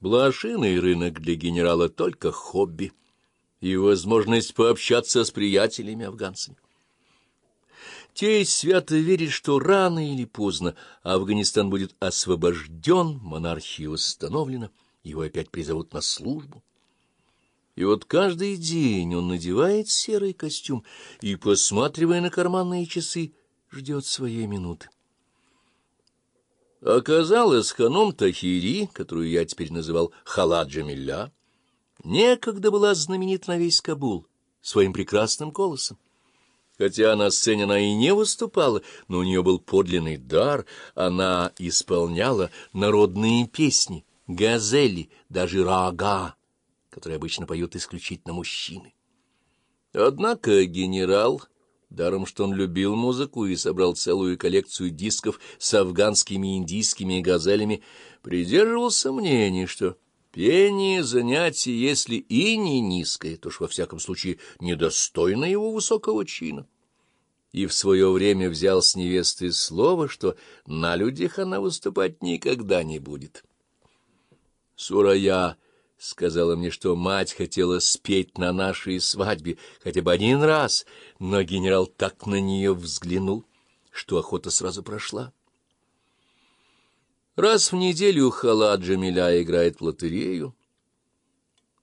Блошиный рынок для генерала только хобби и возможность пообщаться с приятелями-афганцами. Тесть свято верит, что рано или поздно Афганистан будет освобожден, монархия восстановлена, его опять призовут на службу. И вот каждый день он надевает серый костюм и, посматривая на карманные часы, ждет своей минуты. Оказалось, ханом Тахири, которую я теперь называл Халаджа Милля, некогда была знаменита на весь Кабул своим прекрасным голосом. Хотя на сцене она и не выступала, но у нее был подлинный дар, она исполняла народные песни, газели, даже рага, которые обычно поют исключительно мужчины. Однако генерал, даром что он любил музыку и собрал целую коллекцию дисков с афганскими и индийскими газелями, придерживался мнения, что пение занятие, если и не низкое, то ж во всяком случае недостойно его высокого чина и в свое время взял с невесты слово, что на людях она выступать никогда не будет. Сурая сказала мне, что мать хотела спеть на нашей свадьбе хотя бы один раз, но генерал так на нее взглянул, что охота сразу прошла. Раз в неделю Хала Джамиля играет в лотерею,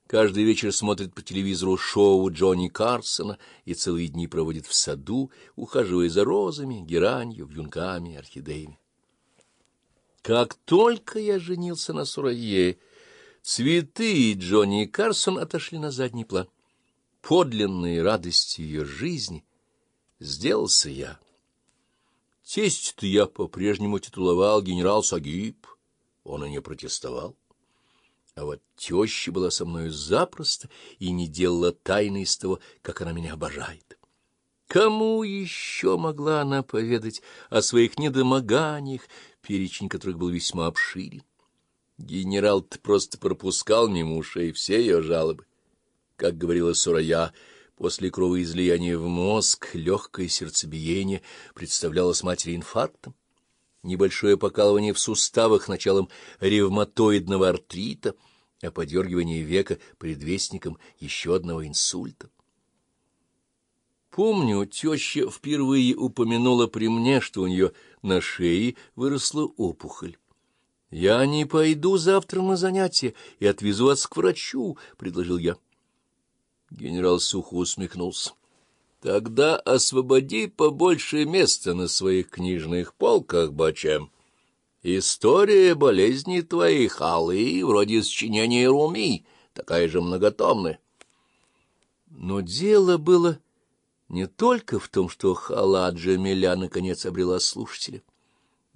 Каждый вечер смотрит по телевизору шоу Джонни Карсона и целые дни проводит в саду, ухаживая за розами, геранью, вьюнками, орхидеями. Как только я женился на Сурае, цветы и Джонни Карсон отошли на задний план. Подлинной радостью ее жизни сделался я. Тесть-то я по-прежнему титуловал генерал Сагиб, он и не протестовал. А вот теща была со мною запросто и не делала тайны из того, как она меня обожает. Кому еще могла она поведать о своих недомоганиях, перечень которых был весьма обширен? Генерал просто пропускал мимо ушей все ее жалобы. Как говорила Сурая, после кровоизлияния в мозг легкое сердцебиение представлялось матери инфарктом небольшое покалывание в суставах началом ревматоидного артрита, а подергивание века предвестником еще одного инсульта. Помню, теща впервые упомянула при мне, что у нее на шее выросла опухоль. — Я не пойду завтра на занятия и отвезу вас к врачу, — предложил я. Генерал сухо усмехнулся. Тогда освободи побольше места на своих книжных полках, бачем. История болезней твоих, Аллы, вроде сочинения Руми, такая же многотомная. Но дело было не только в том, что Халаджа Миля наконец обрела слушателя.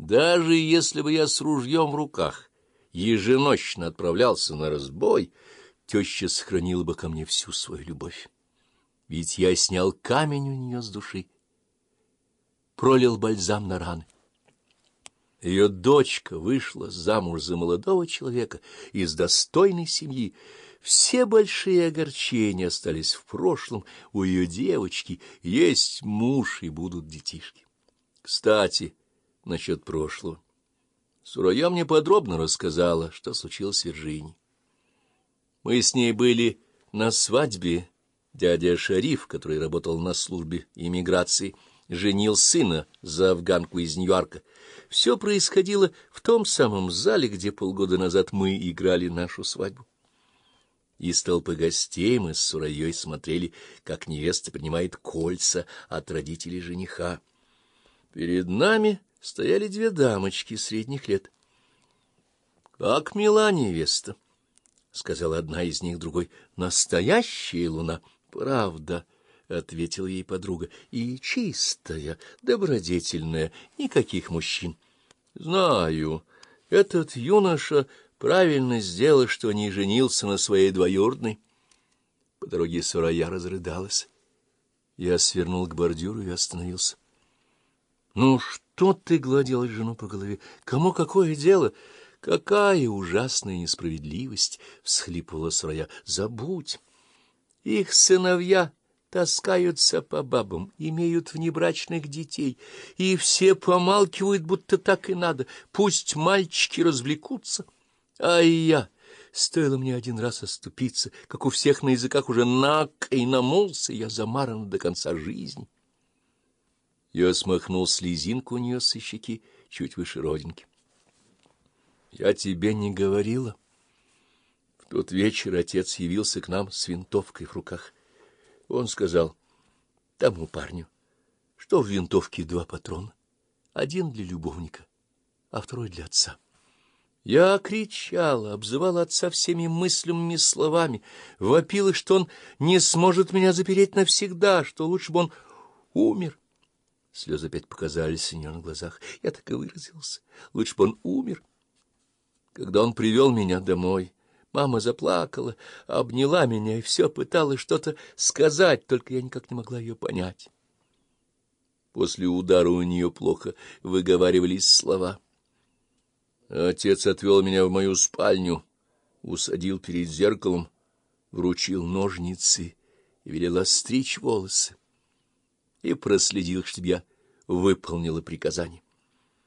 Даже если бы я с ружьем в руках еженочно отправлялся на разбой, теща сохранила бы ко мне всю свою любовь ведь я снял камень у нее с души, пролил бальзам на раны. Ее дочка вышла замуж за молодого человека из достойной семьи. Все большие огорчения остались в прошлом. У ее девочки есть муж и будут детишки. Кстати, насчет прошлого. Сурая мне подробно рассказала, что случилось с Виржинией. Мы с ней были на свадьбе Дядя Шариф, который работал на службе иммиграции, женил сына за афганку из Нью-Йорка. Все происходило в том самом зале, где полгода назад мы играли нашу свадьбу. Из толпы гостей мы с Сураей смотрели, как невеста принимает кольца от родителей жениха. Перед нами стояли две дамочки средних лет. — Как мила невеста! — сказала одна из них другой. — Настоящая луна! —— Правда, — ответила ей подруга, — и чистая, добродетельная, никаких мужчин. — Знаю, этот юноша правильно сделал, что не женился на своей двоюродной. По дороге Сурая разрыдалась. Я свернул к бордюру и остановился. — Ну, что ты гладила жену по голове? Кому какое дело? Какая ужасная несправедливость! — всхлипывала Сурая. — Забудь! Их сыновья таскаются по бабам, имеют внебрачных детей, и все помалкивают, будто так и надо. Пусть мальчики развлекутся. А я Стоило мне один раз оступиться, как у всех на языках уже нак и намулся, я замаран до конца жизни. Я смахнул слезинку у нее со щеки, чуть выше родинки. — Я тебе не говорила. В тот вечер отец явился к нам с винтовкой в руках. Он сказал тому парню, что в винтовке два патрона, один для любовника, а второй для отца. Я кричала, обзывала отца всеми мыслимыми словами, вопила, что он не сможет меня запереть навсегда, что лучше бы он умер. Слезы опять показались у нее на глазах. Я так и выразился. Лучше бы он умер. Когда он привел меня домой, мама заплакала, обняла меня и все пыталась что-то сказать, только я никак не могла ее понять. После удара у нее плохо выговаривались слова. Отец отвел меня в мою спальню, усадил перед зеркалом, вручил ножницы и велел остричь волосы и проследил, чтобы я выполнила приказание.